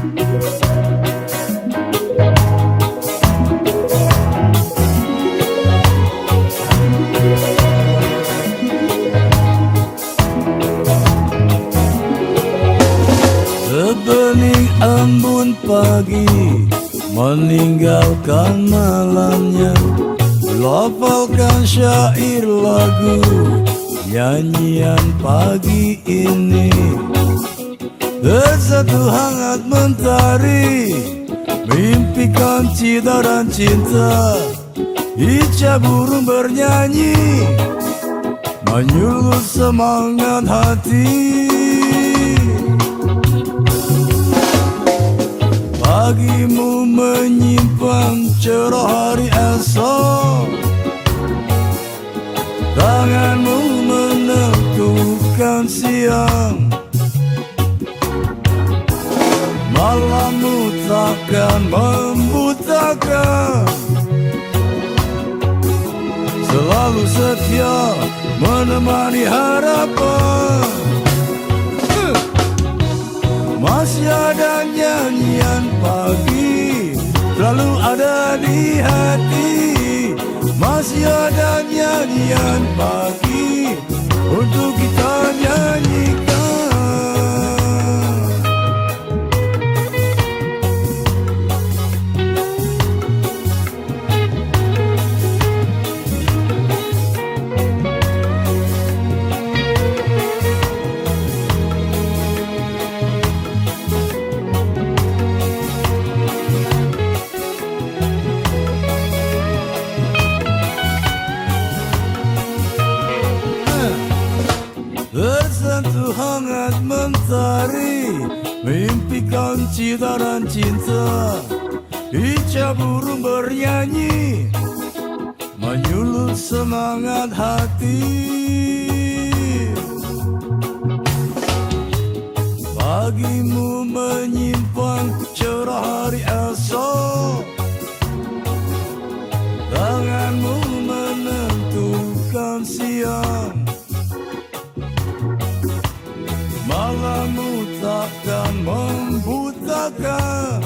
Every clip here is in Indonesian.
Sebening embun pagi Meninggalkan malamnya. Lafalkan syair lagu Nyanyian pagi ini Bersatu hangat mentari Mimpikan cita dan cinta. Ica burung bernyanyi Menyulut semangat hati. Pagimu menyimpan cerah hari esok. Tanganmu menentukan siang takkan membutakan. Selalu setia menemani harapan. Masih ada nyanyian pagi Selalu ada di hati. Masih ada nyanyian pagi Untuk kita nyanyikan Bersentuh hangat mentari Mimpikan cita dan cinta. Ica burung bernyanyi Menyulut semangat hati. Pagimu menyimpan cerah hari esok. Tanganmu menentukan siang takkan membutakan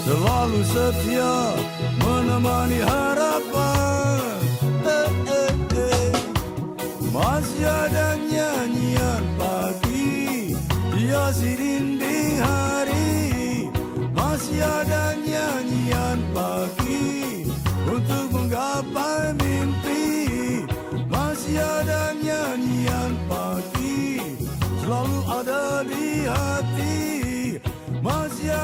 Selalu setia menemani harapan eh, eh, eh. Masih ada da bi hati Mas ya